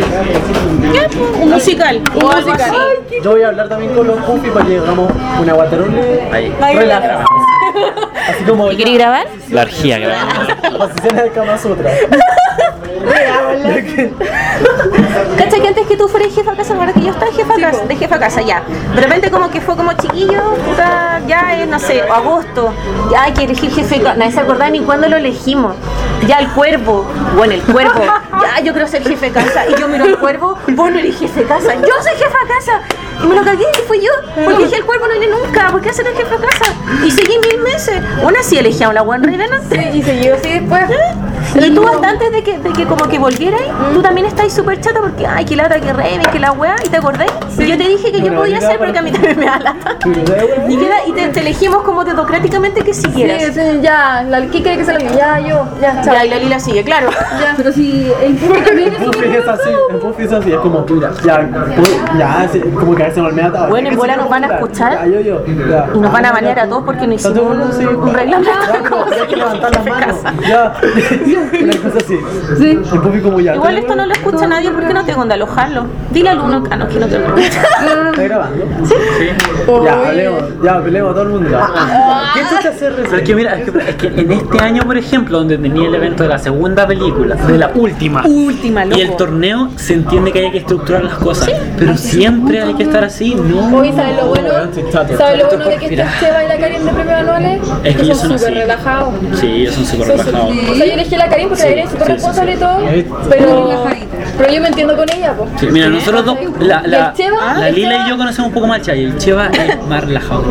pues, un musical. Un musical. Yo voy a hablar también con los Puffy para que hagamos una guaterole Ahí. relajada. Así como ¿Y queréis grabar? La orgía, grabando. posiciones de Kama Sutra. ¿Cachai que antes que tú fueras jefa de casa, ahora que yo estaba jefa de casa, de jefa de casa, ya. De repente como que fue como chiquillo, puta, ya es, no sé, agosto, ya hay que elegir jefe de casa. Nadie se acordaba ni cuándo lo elegimos. Ya el cuervo, bueno, el cuervo, ya yo quiero ser jefe de casa. Y yo miro al cuervo, vos no eres jefe de casa, yo soy jefa de casa. Y me lo cagué y fui yo, porque dije el cuervo no viene nunca, ¿por qué hacer el jefe de casa? Y seguí mil meses. Una sí elegíamos la One Raven antes. Y siguió así después. Y tú hasta antes de que, de que como que volvierais, tú también estás súper chata porque, ay, que lata, que Raven, que la weá, ¿y te acordáis? Y yo te dije que yo podía hacer, pero que a mí también me da lata. Y, queda- y te, te elegimos como democráticamente que siguieras. Sí, sí, ya. La, ¿Quién quiere que se lo diga? Ya, yo. Ya, chao. Ya, y la Lila sigue, claro. Ya. Pero si el también Puffy es así, el Puffy es así, es como, ya, pues, ya, sí, como que a veces me todo. Bueno, en bola nos van a escuchar. Ya, yo, yo, ya. Y nos van a banear a todos porque no ¿Estás hicimos un, un reglamento. Ya, una cosa así. Sí. El Puffy como ya. Igual esto no lo escucha nadie porque no tengo donde alojarlo. Dile al uno, ah, no, que no tengo. ¿Está grabando? Ya, hablemos, ya, peleemos a todo el mundo. Ah. ¿Qué hacer Pero es que mira, es que, es que en este año, por ejemplo, donde tenía el evento de la segunda película, de la última, Última, loco. y el torneo, se entiende que hay que estructurar las cosas. Pero siempre hay que estar así, ¿no? Hoy, ¿sabes lo bueno? ¿Sabes lo bueno de que este Seba y la Karin de premios anuales? Es que ellos son súper relajados. Sí, ellos son súper relajados. O sea, yo elegí la Karin porque la Karin es súper sí, responsable y todo, pero, pero yo me entiendo con ella, pues. Sí, mira, nosotros dos, la, ¿Y la, el Cheva? la ¿El Lila Cheva? y yo conocemos un poco más al Chava, y el Cheva es más relajado.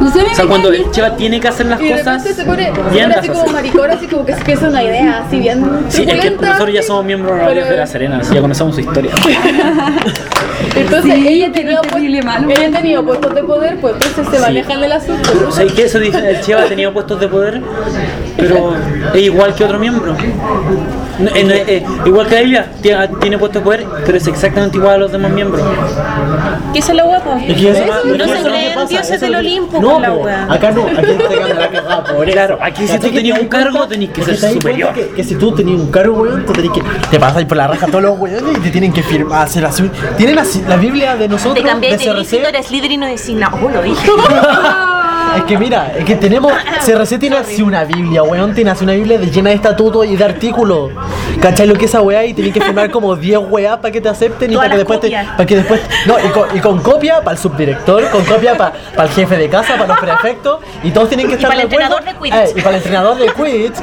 No sé, O sea, cuando el Cheva tiene que hacer las y cosas, repente se pone, se bien así como maricón, así como que se piensa una idea, así bien Sí, es que nosotros ya somos miembros honorarios de La Serena, así ya conocemos su historia. Entonces ella tenía ella tenía puestos de poder, pues entonces se manejan el asunto. O sea, ¿y qué eso dice? El Cheva ha tenido puestos de poder, pero es igual que otro miembro. No, eh, no, eh, igual que ella, tiene, tiene puestos de poder, pero es exactamente igual a los demás miembros. ¿Qué es la guapo? Es que eso- No se creen dioses del Olimpo No, con la wea. acá no, aquí te quedan la cagada por eso. Claro, aquí si ¿Cachai tú tenías te un cargo, tenés que ser te superior. Que, que si tú tenías un cargo, weón, tú tenés que. Te pasas por la raja todos los weones y te tienen que firmar, hacer así. Tienen la, la Biblia de nosotros, Te cambié de de. Gryffindor, eres líder y no decís nada. Oh, lo dije. Es que mira, es que tenemos. CRC tiene así una Biblia, weón. Tiene así una Biblia llena de estatutos y de artículos. ¿Cachai lo que es esa weá? Y tenés que firmar como 10 weá para que te acepten y para que después te. Para que después. No, y con, y con copia para el subdirector, con copia para el jefe de casa, para los prefectos. Y todos tienen que estar para el entrenador de Quidditch. Eh, y para el entrenador de Quidditch.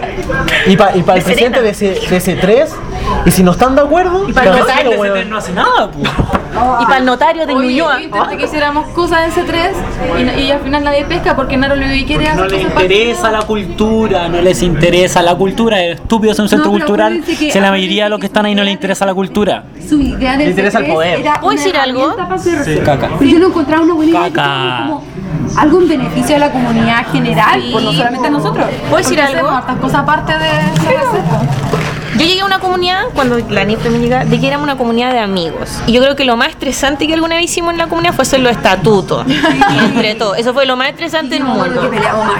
Y, pa- y para el De presidente de, ese, de ese 3. Y si no están de acuerdo. Y para el notario, weón. no hace nada, pues. Y para el notario de Oye, Ñuñoa. viste que hiciéramos cosas en C3 y, y al final nadie pesca porque Naro quiere hacer No les interesa la cultura, no les interesa la cultura. Es estúpido ser un centro No, cultural si a la mayoría de los que están ahí no les interesa la cultura. Su idea del Le interesa el C3 poder. ¿Puedo decir algo? research. Caca. Pero yo no encontraba una buena idea que Caca. como algo en beneficio de la comunidad general, pues no solamente a nosotros. ¿Puedo decir algo? hartas cosas aparte de. Yo llegué a una comunidad, cuando la NIF me llega, de que éramos una comunidad de amigos. Y yo creo que lo más estresante que alguna vez hicimos en la comunidad fue hacer los estatutos. entre todos. Eso fue lo más estresante del No, mundo.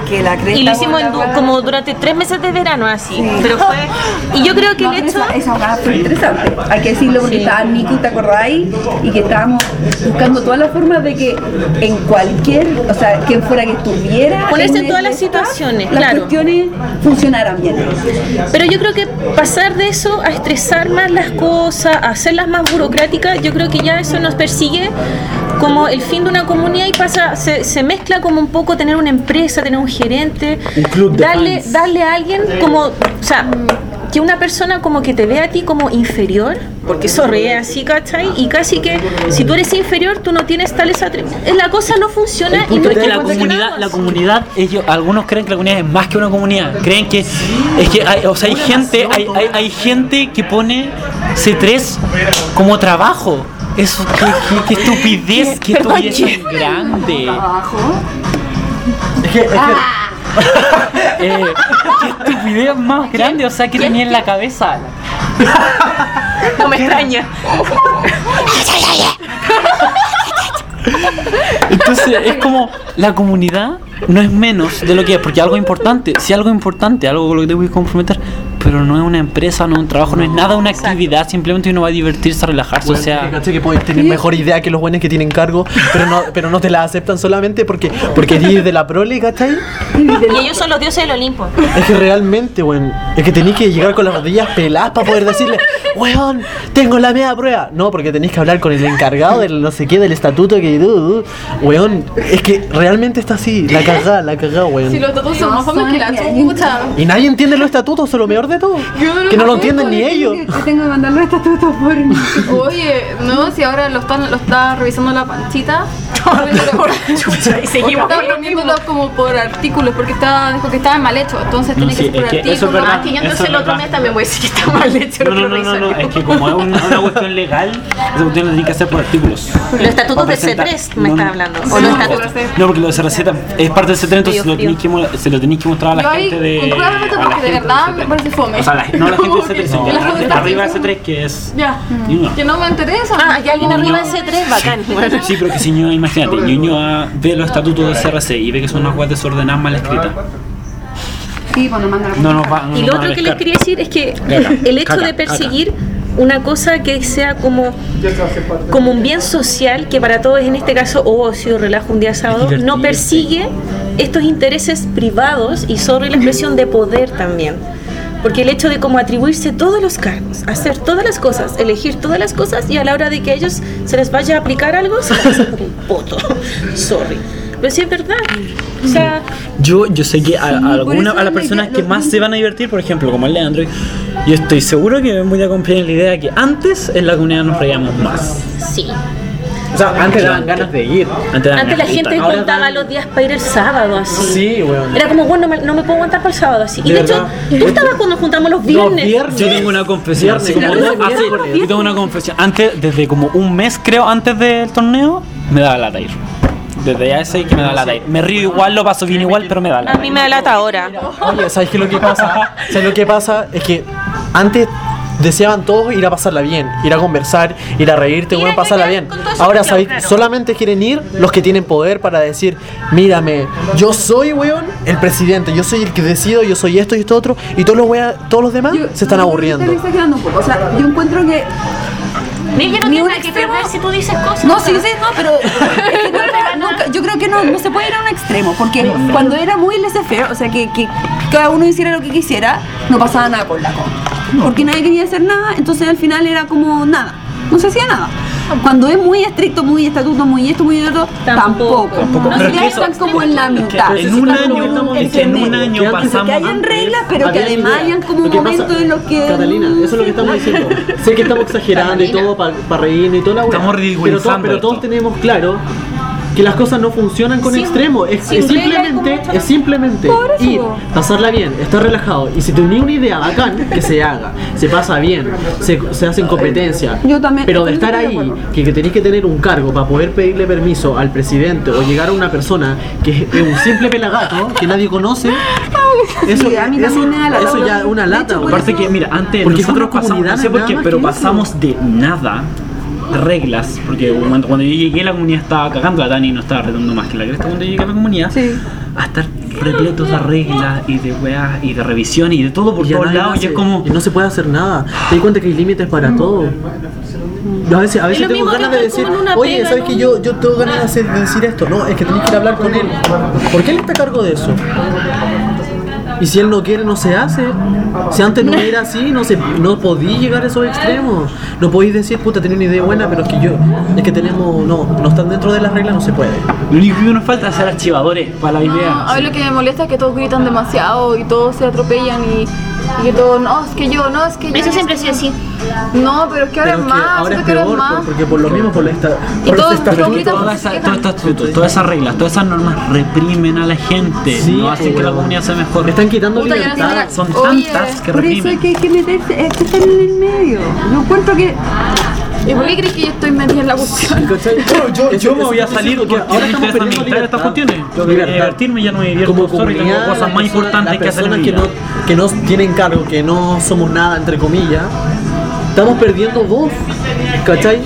que la. Y lo hicimos en du- la como durante tres meses de verano, así. Pero fue. Y yo creo que No, el hecho. esa, esa fue interesante. Hay que decirlo porque Sí. estaba Nico, ¿te acordáis? Y que estábamos buscando todas las formas de que en cualquier, o sea, quien fuera que estuviera. Ponerse en todas las situaciones, Las claro. cuestiones funcionaran bien. Pero yo creo que pasar de eso a estresar más las cosas, a hacerlas más burocráticas, yo creo que ya eso nos persigue como el fin de una comunidad y pasa, se, se mezcla como un poco tener una empresa, tener un gerente, Un club de darle, darle a alguien como, o sea, que una persona como que te vea a ti como inferior, porque eso es así, ¿cachai? Y casi que si tú eres inferior, tú no tienes tales atributos. La cosa no funciona y no Es que la comunidad, la comunidad, ellos, algunos creen que la comunidad es más que una comunidad. Creen que es que hay, o sea, hay gente, hay, hay, hay gente que pone C3 como trabajo. Eso, qué, qué, qué estupidez, qué estupidez tan grande. Es que, es que Eh, qué estupidez más grande, o sea, que tenía en la cabeza. No me extraña. Entonces es como la comunidad no es menos de lo que es, porque algo importante, si algo importante, algo con lo que te voy a comprometer, pero no es una empresa, no es un trabajo, no es nada, una actividad, simplemente uno va a divertirse, a relajarse, o sea... que puedes tener mejor idea que los buenos que tienen cargo, pero no, pero no te la aceptan solamente porque, porque eres de la prole, ¿cachai? Y ellos son los dioses del Olimpo. Es que realmente, weón, es que tenéis que llegar con las rodillas peladas para poder decirle, weón, tengo la media prueba. No, porque tenéis que hablar con el encargado del no sé qué, del estatuto que weón, es que realmente está así, la cagada, la cagada, weón. Si los son más famosos que la chucha. Y nadie entiende los estatutos, eso es lo peor de todo. Que no lo entienden ni ellos. Que tengo que mandar los estatutos por mí. Oye, no, si ahora lo, están, lo está revisando la panchita. y seguimos. Está reuniéndolo como por artículos porque está, dijo que estaba mal hecho. Entonces tiene sí, que ser por es que eso es artículos. verdad. Ah, que yo entonces es el otro mes también voy a decir que está mal hecho No, lo no, que no, no, no, es que como es una, una cuestión legal, esa cuestión la tiene que hacer por artículos. Los estatutos de presentar. C3 me No, estás no. hablando. Sí, O los no, estatutos. No, porque lo de CRC es parte del C3, entonces Frío, lo tenéis que mo- se lo tenéis que mostrar a la Yo gente de. la porque de verdad me C3. parece fome. O sea, la- no la gente del C3, sino Que la gente está arriba haciendo- C3 que es. Ya, Ñuñoa. que no me interesa. Ah, hay alguien arriba de C3, bacán. Bueno. Sí, pero que si Ñuñoa, imagínate, Ñuñoa ve los estatutos del CRC y ve que son unas cosas desordenadas mal escritas. Sí, cuando mandan la No nos va, no Y lo otro que les quería decir es que Caca, el hecho caca, de perseguir una cosa que sea como, como un bien social, que para todos en este caso ocio, relajo un día sábado, no persigue estos intereses privados y sobre la expresión de poder también. Porque el hecho de como atribuirse todos los cargos, hacer todas las cosas, elegir todas las cosas y a la hora de que a ellos se les vaya a aplicar algo, se les hace un poto. Sorry. Pero sí es verdad. O sea, Yo, yo sé que a, a alguna, a las me- personas que más se van a divertir, por ejemplo, como el Leandro, yo estoy seguro que voy a cumplir en la idea de que antes en la comunidad nos reíamos más. sí. O sea, antes daban ganas de ir. Antes, la gente ahora contaba dan- los días para ir el sábado así. Sí, weón. Era como, bueno, no me, no me puedo aguantar para el sábado así. Y De de, hecho, tú estabas cuando juntamos los viernes. viernes. Yo tengo una confesión, así como Viernes, hace- miércoles. yo tengo una confesión. Antes, desde como un mes creo, antes del torneo, me daba lata ir. Desde ya ese que me da lata ir. Me río igual, lo paso bien igual, pero me da A lata. mí me da lata ahora. Oye, ¿sabes qué es lo que pasa? ¿Sabes lo que pasa? Es que antes deseaban todos ir a pasarla bien, ir a conversar, ir a reírte, bueno, pasarla bien. Ahora, claro, ¿sabes? claro. Solamente quieren ir los que tienen poder para decir, mírame, yo soy, weón, el presidente, yo soy el que decido, yo soy esto y esto otro, y todos los, wea- todos los demás Yo- se están aburriendo. Exagerando un poco. O sea, yo encuentro que. Ella no Ni tiene que extremo. perder si tú dices cosas. No, sí, sí, no, pero es que nunca- nunca- yo creo que no, no se puede ir a un extremo, porque cuando era muy laissez-faire, o sea, que, que cada uno hiciera lo que quisiera, no pasaba nada con la cosa. Porque nadie quería hacer nada, entonces al final era como nada, no se hacía nada. Cuando es muy estricto, muy estatuto, muy esto, muy otro, tampoco. Tampoco. No que están como en la mitad. en un año, en es que en un año pasamos. Que hayan reglas, pero que además hayan como Lo que pasa- momentos en los que. Catalina, eso es lo que estamos diciendo. sé que estamos exagerando y todo para reírnos y toda la Estamos pero, ridiculizando pero todos tenemos claro que las cosas no funcionan con Sin- extremos. Es, es simplemente, es simplemente ir, pasarla bien, estar relajado. Y si tenés una idea bacán, que se haga, se pasa bien, se, se hace en competencia. Yo también Pero de estar ahí, que, que tenés que tener un cargo para poder pedirle permiso al presidente o llegar a una persona que es un simple pelagato que nadie conoce, eso, Sí, a mí eso, también me da lata. eso ya es una lata. Aparte eso- que, mira, antes Porque nosotros la pasamos, no sé por qué, pero pasamos de nada, reglas, porque cuando, cuando yo llegué la comunidad estaba cagando la Dani y no estaba retando más que la cresta cuando yo llegué a la comunidad, Sí. a estar repletos de reglas y de weas y de revisión y de todo por todos lados y es como... y no se puede hacer nada. Te das cuenta que hay límites para todo. Yo a veces, a veces tengo ganas de decir, oye, ¿sabes ¿no? que yo, yo tengo ganas de, hacer- de decir esto? No, es que tenés que ir a hablar con él. ¿Por qué él está a cargo de eso? Y si él no quiere, no se hace. Si antes no era así, no se, no podí llegar a esos extremos. No podéis decir, puta, tenía una idea buena, pero es que yo, es que tenemos, no, no están dentro de las reglas, no se puede. Lo único que nos falta es ser archivadores para la No, idea. a mí lo que me molesta es que todos gritan demasiado y todos se atropellan y, y que todos, no, es que yo, no, es que yo. Eso siempre ha sido así. No, pero es que ahora Pero es más, ahora es que ahora es peor, más. por- porque por lo mismo, por, la esta, Y por este todos estatuto, gritan Toda esa- todas todas esas reglas, todas esas normas reprimen a la gente, Sí, no hacen que la comunidad sea mejor. Le están quitando Puta, no libertad. Son Oye, tantas que Por eso reprimen. es que hay que meterse, es que estar en el medio. Yo encuentro que ¿Y por qué crees que yo estoy metida en la cuestión? Yo, me voy a salir porque que ahora estamos interesa perdiendo administrar estas cuestiones. Yo quería Libertad. divertirme, ya no me divierto como solo y tengo cosas más importantes que hacer en que no, que no tienen cargo, que no somos nada, entre comillas, estamos perdiendo voz, ¿cachai?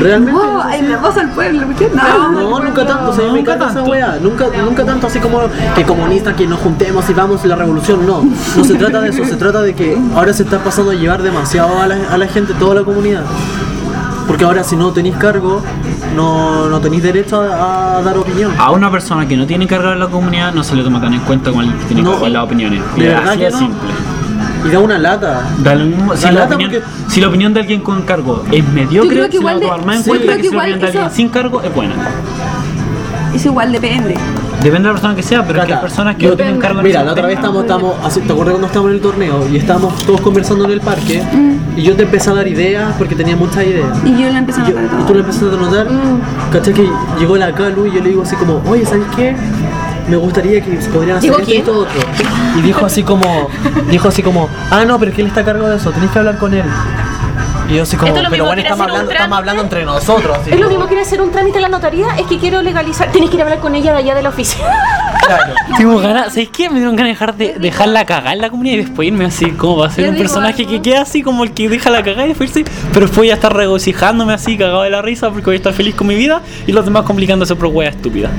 Realmente. Oh, ay, la voz al pueblo, ¿qué? No, No, nunca tanto, o sea, me nunca encanta esa tanto. weá. Nunca, nunca tanto así como que comunistas, que nos juntemos y vamos a la revolución. No, no se trata de eso, se trata de que ahora se está pasando a llevar demasiado a la, a la gente, toda la comunidad. Porque ahora si no tenéis cargo, no, no tenéis derecho a, a dar opinión. A una persona que no tiene cargo en la comunidad no se le toma tan en cuenta como alguien que tiene No. cargo en las opiniones. De Y verdad así que no. simple. Y da una lata. Da lo mismo, si, Da la lata opinión, porque- si la opinión de alguien con cargo es mediocre, se la va a tomar más en sí, cuenta que que si la opinión de alguien sin cargo es buena. Eso igual depende. Depende de la persona que sea, pero es que hay personas que no tienen cargo Mira, la otra vez estamos, estamos así, ¿te acuerdas cuando estábamos en el torneo? Y estábamos todos conversando en el parque. Y yo te empecé a dar ideas porque tenía muchas ideas. Y yo la empecé a Y, yo- notar y tú le empezaste a notar, ¿cachai? Que llegó la Calu y yo le digo así como, oye, ¿sabes qué? Me gustaría que se podrían hacer ¿Llegó esto y todo otro. Y dijo así como, dijo así como, ah, no, pero es que él está a cargo de eso, tenéis que hablar con él. Y yo así como, es lo pero bueno, estamos hablando, estamos hablando entre nosotros. así Es lo como- mismo que hacer un trámite en la notaría, es que quiero legalizar. Tienes que ir a hablar con ella de allá de la oficina. Claro. Tengo ganas, ¿sabes qué? Me dieron ganas de dejar de dejarla cagar en la comunidad y después irme así, como va a ser un personaje algo. que queda así como el que deja la cagada y después irse, pero después ya estar regocijándome así, cagado de la risa porque voy a estar feliz con mi vida y los demás complicándose por wea estúpida.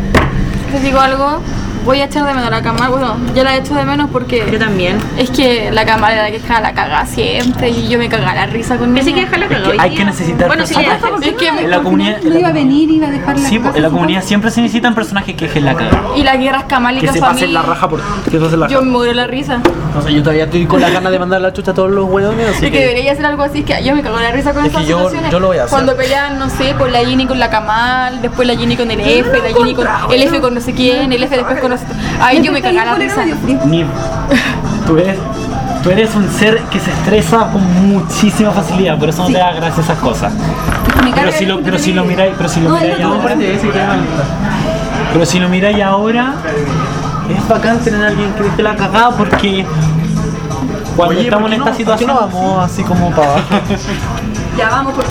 Les digo algo, voy a echar de menos a la cámara. Bueno, yo la echo de menos porque Yo también. es que la cámara era la que dejaba la cagada siempre y yo me cagaba la risa con ella. que dejarla Es cagada que hay que necesitar Bueno, sí, ya. Es que En la comunidad. No iba a venir, iba a dejar la Sí, pues, en la comunidad siempre se necesitan personajes que dejen la cagada. Y las guerras Que camálicas se para pasen mí, la raja por. Que se la yo me muero la risa. No sé, yo todavía estoy con la ganas de mandar la chucha a todos los hueones, así Es que debería hacer algo así, es que yo me cago en la risa con Es estas que yo- situaciones. yo lo voy a hacer. Cuando pelean, no sé, por la Gini con la Kamal, después la Gini con el F, la Gini con el F con no sé quién, el F después con sé... Ay, yo me cagaba la risa. Ni- Tú eres, tú eres un ser que se estresa con muchísima facilidad, por eso no te da gracia esas cosas. Pero si lo, pero si lo miráis, pero si lo miráis no, no, ahora, pero si lo miráis ahora, es bacán tener a alguien que deje la cagada porque cuando Oye, estamos ¿por en esta no- situación no vamos así como para abajo? Ya vamos, porque